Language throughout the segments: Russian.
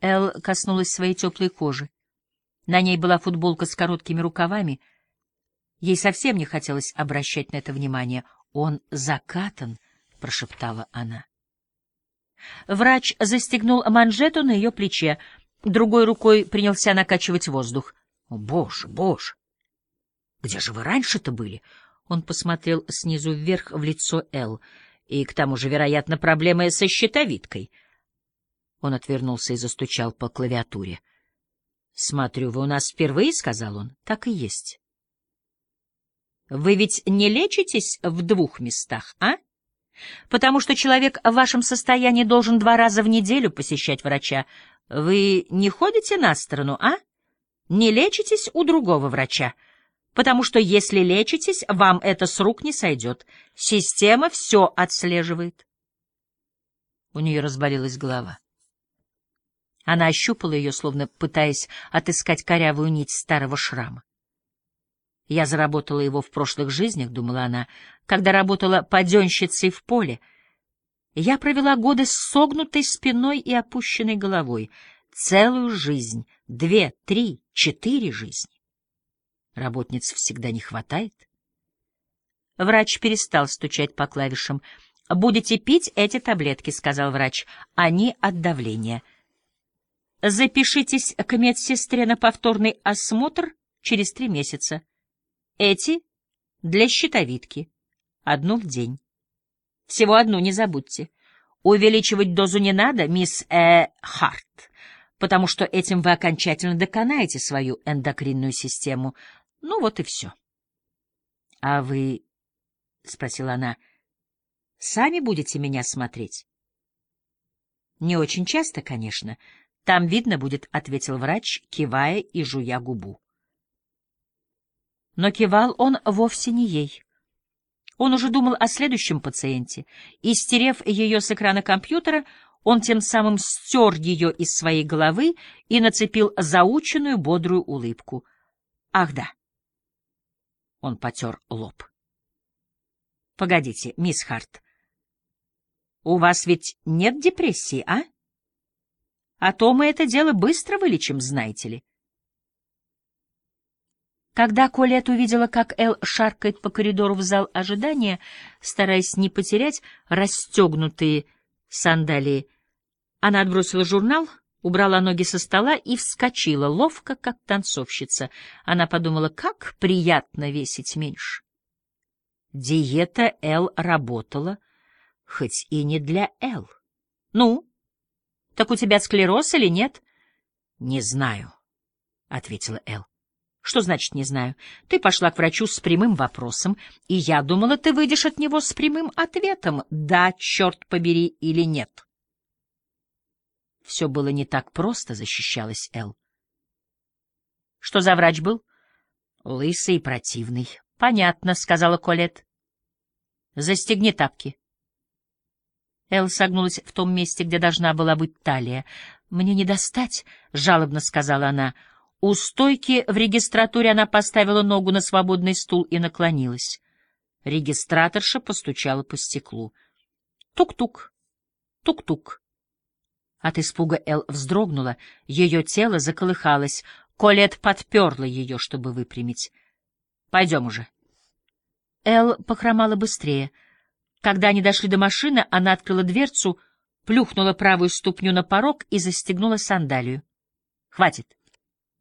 Эл коснулась своей теплой кожи. На ней была футболка с короткими рукавами. Ей совсем не хотелось обращать на это внимание. «Он закатан», — прошептала она. Врач застегнул манжету на ее плече, другой рукой принялся накачивать воздух. «О, боже, боже! Где же вы раньше-то были?» Он посмотрел снизу вверх в лицо Эл. «И к тому же, вероятно, проблемы со щитовидкой». Он отвернулся и застучал по клавиатуре. «Смотрю, вы у нас впервые», — сказал он. «Так и есть». «Вы ведь не лечитесь в двух местах, а? Потому что человек в вашем состоянии должен два раза в неделю посещать врача. Вы не ходите на сторону, а? Не лечитесь у другого врача. Потому что если лечитесь, вам это с рук не сойдет. Система все отслеживает». У нее разболелась голова. Она ощупала ее, словно пытаясь отыскать корявую нить старого шрама. Я заработала его в прошлых жизнях, — думала она, — когда работала паденщицей в поле. Я провела годы с согнутой спиной и опущенной головой. Целую жизнь, две, три, четыре жизни. Работниц всегда не хватает. Врач перестал стучать по клавишам. «Будете пить эти таблетки», — сказал врач. «Они от давления». Запишитесь к медсестре на повторный осмотр через три месяца. Эти для щитовидки. Одну в день. Всего одну не забудьте. Увеличивать дозу не надо, мисс Э. Харт, потому что этим вы окончательно доконаете свою эндокринную систему. Ну вот и все. — А вы, — спросила она, — сами будете меня смотреть? — Не очень часто, конечно, — там видно будет, — ответил врач, кивая и жуя губу. Но кивал он вовсе не ей. Он уже думал о следующем пациенте, и, стерев ее с экрана компьютера, он тем самым стер ее из своей головы и нацепил заученную бодрую улыбку. «Ах да!» Он потер лоб. «Погодите, мисс Харт, у вас ведь нет депрессии, а?» А то мы это дело быстро вылечим, знаете ли. Когда Колет увидела, как Эл шаркает по коридору в зал ожидания, стараясь не потерять расстегнутые сандалии, она отбросила журнал, убрала ноги со стола и вскочила, ловко, как танцовщица. Она подумала, как приятно весить меньше. Диета Эл работала, хоть и не для Эл. Ну, — Так у тебя склероз или нет? — Не знаю, — ответила Эл. — Что значит «не знаю»? Ты пошла к врачу с прямым вопросом, и я думала, ты выйдешь от него с прямым ответом «да, черт побери» или «нет». Все было не так просто, защищалась Эл. — Что за врач был? — Лысый и противный. — Понятно, — сказала Колет. Застегни тапки. Эл согнулась в том месте, где должна была быть талия. «Мне не достать», — жалобно сказала она. У стойки в регистратуре она поставила ногу на свободный стул и наклонилась. Регистраторша постучала по стеклу. Тук-тук, тук-тук. От испуга Эл вздрогнула, ее тело заколыхалось. Колет подперла ее, чтобы выпрямить. — Пойдем уже. Эл похромала быстрее — когда они дошли до машины, она открыла дверцу, плюхнула правую ступню на порог и застегнула сандалию. — Хватит.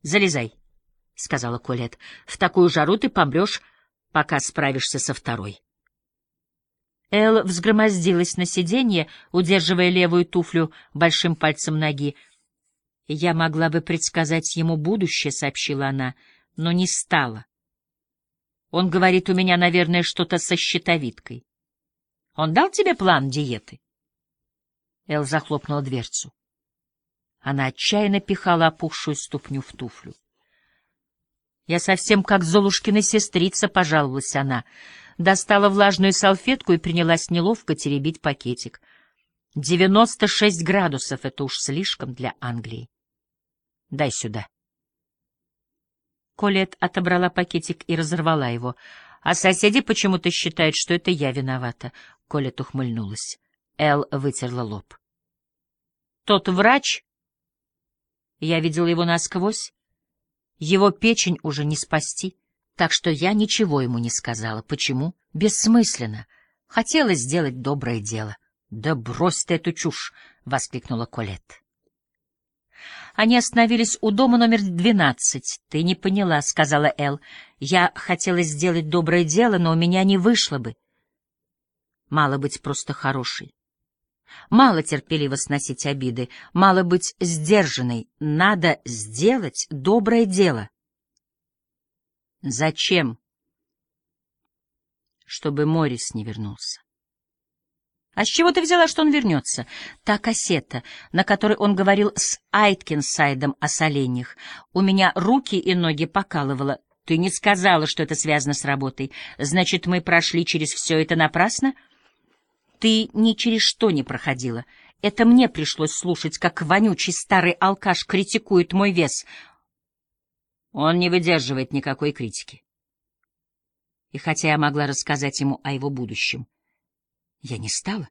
Залезай, — сказала Колет. — В такую жару ты помрешь, пока справишься со второй. Эл взгромоздилась на сиденье, удерживая левую туфлю большим пальцем ноги. «Я могла бы предсказать ему будущее», — сообщила она, — «но не стала. Он говорит, у меня, наверное, что-то со щитовидкой. Он дал тебе план диеты? Эл захлопнула дверцу. Она отчаянно пихала опухшую ступню в туфлю. «Я совсем как Золушкина сестрица», — пожаловалась она. Достала влажную салфетку и принялась неловко теребить пакетик. «Девяносто шесть градусов — это уж слишком для Англии. Дай сюда». Колет отобрала пакетик и разорвала его. А соседи почему-то считают, что это я виновата. Колет ухмыльнулась. Эл вытерла лоб. Тот врач, Я видела его насквозь. Его печень уже не спасти, так что я ничего ему не сказала. Почему? Бессмысленно. Хотела сделать доброе дело. — Да брось ты эту чушь! — воскликнула Колетт. Они остановились у дома номер двенадцать. — Ты не поняла, — сказала Эл. — Я хотела сделать доброе дело, но у меня не вышло бы. Мало быть просто хорошей. Мало терпеливо сносить обиды, мало быть сдержанной. Надо сделать доброе дело. Зачем? Чтобы Морис не вернулся. А с чего ты взяла, что он вернется? Та кассета, на которой он говорил с Айткинсайдом о соленьях. У меня руки и ноги покалывало. Ты не сказала, что это связано с работой. Значит, мы прошли через все это напрасно? — ты ни через что не проходила. Это мне пришлось слушать, как вонючий старый алкаш критикует мой вес. Он не выдерживает никакой критики. И хотя я могла рассказать ему о его будущем, я не стала.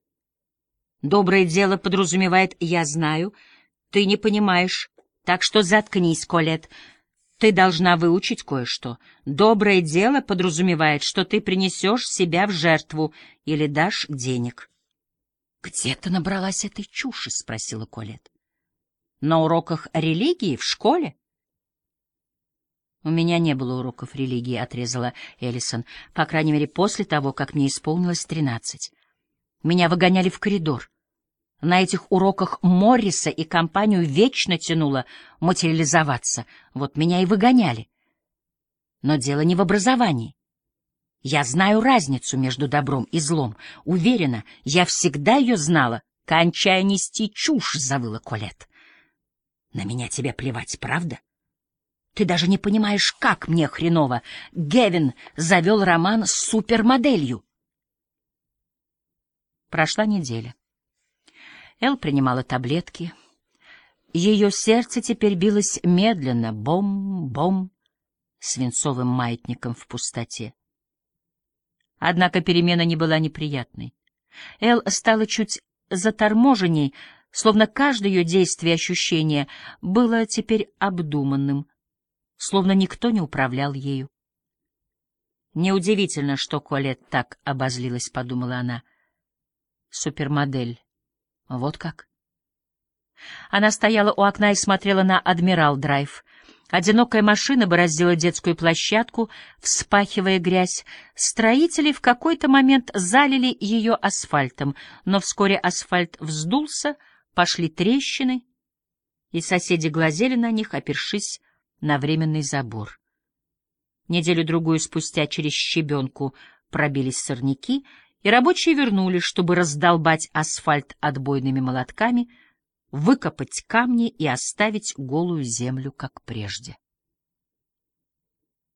Доброе дело подразумевает «я знаю», ты не понимаешь, так что заткнись, Колет. Ты должна выучить кое-что. Доброе дело подразумевает, что ты принесешь себя в жертву или дашь денег. — Где ты набралась этой чуши? — спросила Колет. На уроках религии в школе? — У меня не было уроков религии, — отрезала Эллисон, по крайней мере, после того, как мне исполнилось тринадцать. Меня выгоняли в коридор. На этих уроках Морриса и компанию вечно тянуло материализоваться. Вот меня и выгоняли. Но дело не в образовании. Я знаю разницу между добром и злом. Уверена, я всегда ее знала. Кончай нести чушь, — завыла Колет. На меня тебе плевать, правда? Ты даже не понимаешь, как мне хреново. Гевин завел роман с супермоделью. Прошла неделя. Эл принимала таблетки. Ее сердце теперь билось медленно, бом-бом, свинцовым маятником в пустоте. Однако перемена не была неприятной. Эл стала чуть заторможенней, словно каждое ее действие и ощущение было теперь обдуманным, словно никто не управлял ею. Неудивительно, что Колет так обозлилась, — подумала она. Супермодель вот как. Она стояла у окна и смотрела на Адмирал-драйв. Одинокая машина бороздила детскую площадку, вспахивая грязь. Строители в какой-то момент залили ее асфальтом, но вскоре асфальт вздулся, пошли трещины, и соседи глазели на них, опершись на временный забор. Неделю-другую спустя через щебенку пробились сорняки, и рабочие вернулись, чтобы раздолбать асфальт отбойными молотками, выкопать камни и оставить голую землю, как прежде.